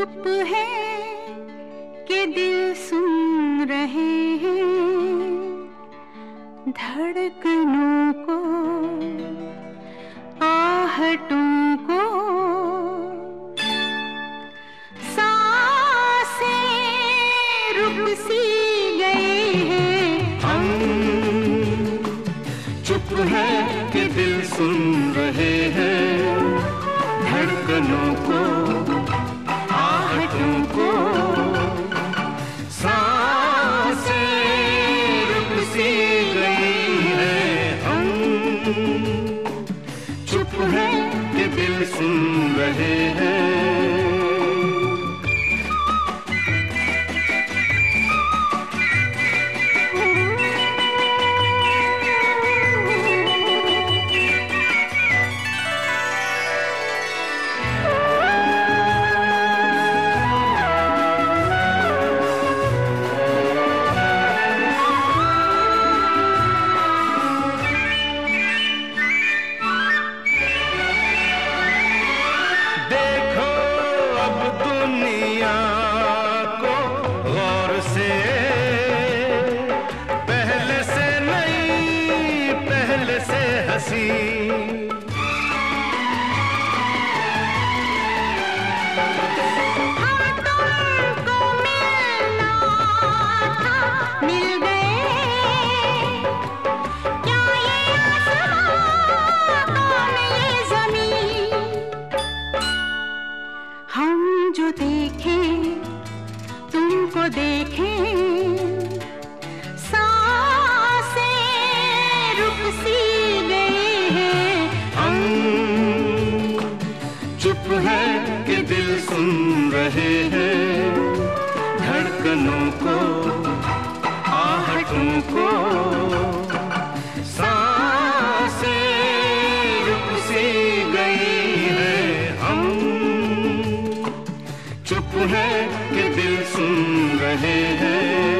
चुप है के दिल सुन रहे हैं धड़कनों को, आहटों को। सांसे रुक सी गए हैं। हम चुप है कि दिल सुन रहे हैं धड़कनों को। सुन रहे हैं। देखें। साँसें रुक दिल सुन रहे हैं। धड़कनों को आहटों को है कि दिल सुन रहे हैं।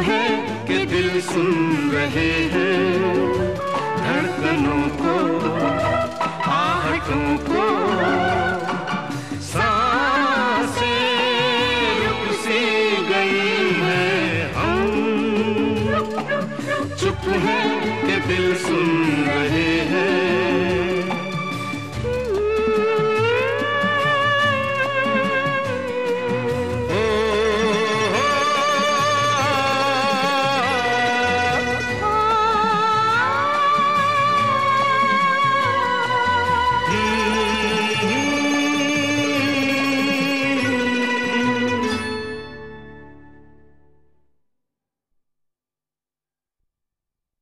है कि दिल सुन रहे हैं। धड़कनों को, आहटों को गई है हम। चुप है कि दिल सुन